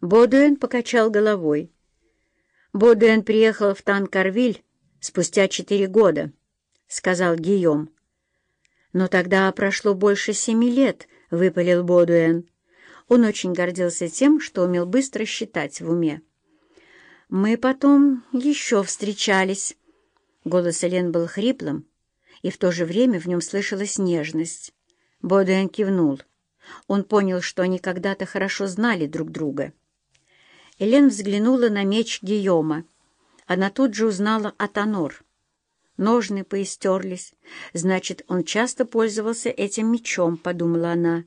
Бодуэн покачал головой. Бодуэн приехал в Танкарвиль спустя четыре года, — сказал Гийом. «Но тогда прошло больше семи лет», — выпалил Бодуэн. Он очень гордился тем, что умел быстро считать в уме. «Мы потом еще встречались». Голос Элен был хриплым, и в то же время в нем слышалась нежность. Бодуэн кивнул. Он понял, что они когда-то хорошо знали друг друга. Элен взглянула на меч Гийома. Она тут же узнала Атонор. Ножны поистерлись. Значит, он часто пользовался этим мечом, подумала она.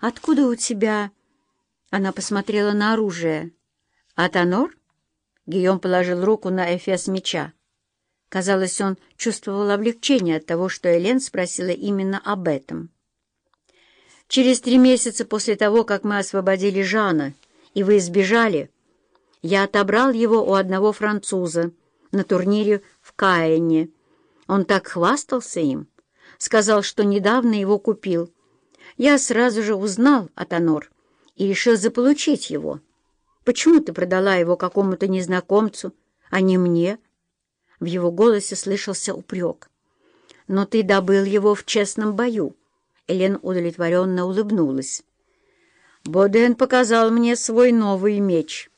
«Откуда у тебя...» Она посмотрела на оружие. «Атонор?» Гийом положил руку на эфес меча. Казалось, он чувствовал облегчение от того, что Элен спросила именно об этом. «Через три месяца после того, как мы освободили Жана, и вы избежали, я отобрал его у одного француза на турнире в Каине. Он так хвастался им, сказал, что недавно его купил. Я сразу же узнал от Анор и решил заполучить его. Почему ты продала его какому-то незнакомцу, а не мне?» В его голосе слышался упрек. «Но ты добыл его в честном бою». Элен удовлетворенно улыбнулась. «Боден показал мне свой новый меч».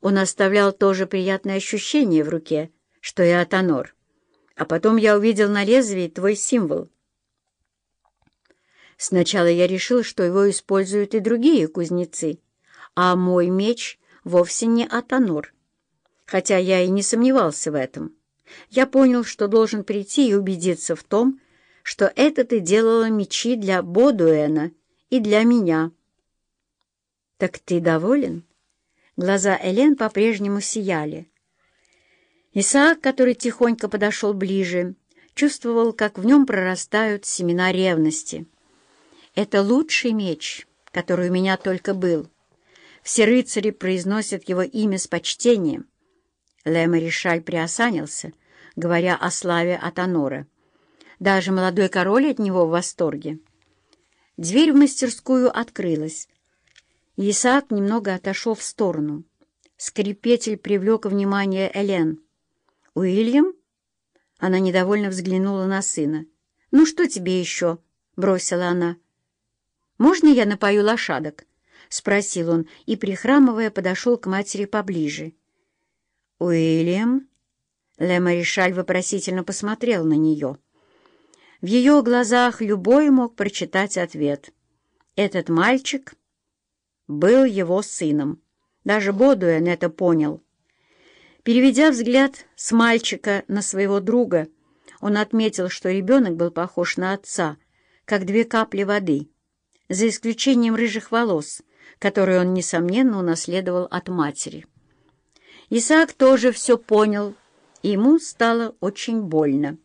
Он оставлял тоже приятное ощущение в руке, что и Атонор. А потом я увидел на лезвии твой символ. Сначала я решил, что его используют и другие кузнецы, а мой меч вовсе не Атонор хотя я и не сомневался в этом. Я понял, что должен прийти и убедиться в том, что это ты делала мечи для Бодуэна и для меня. «Так ты доволен?» Глаза Элен по-прежнему сияли. Исаак, который тихонько подошел ближе, чувствовал, как в нем прорастают семена ревности. «Это лучший меч, который у меня только был. Все рыцари произносят его имя с почтением». Ле-Маришаль приосанился, говоря о славе Атонора. Даже молодой король от него в восторге. Дверь в мастерскую открылась. Исаак немного отошел в сторону. Скрипетель привлек внимание Элен. «Уильям?» Она недовольно взглянула на сына. «Ну что тебе еще?» — бросила она. «Можно я напою лошадок?» — спросил он и, прихрамывая, подошел к матери поближе. «Уильям?» Ле Маришаль вопросительно посмотрел на нее. В ее глазах любой мог прочитать ответ. Этот мальчик был его сыном. Даже Бодуэн это понял. Переведя взгляд с мальчика на своего друга, он отметил, что ребенок был похож на отца, как две капли воды, за исключением рыжих волос, которые он, несомненно, унаследовал от матери. Исаак тоже все понял, и ему стало очень больно.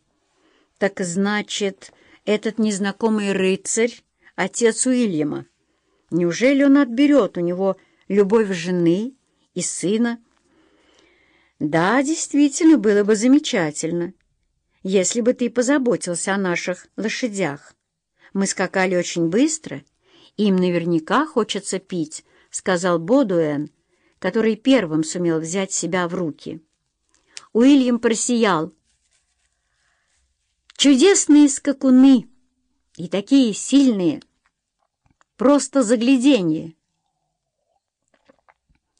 Так значит, этот незнакомый рыцарь — отец Уильяма. Неужели он отберет у него любовь жены и сына? Да, действительно, было бы замечательно, если бы ты позаботился о наших лошадях. Мы скакали очень быстро, им наверняка хочется пить, — сказал Бодуэн, который первым сумел взять себя в руки. Уильям просиял. «Чудесные скакуны! И такие сильные! Просто загляденье!»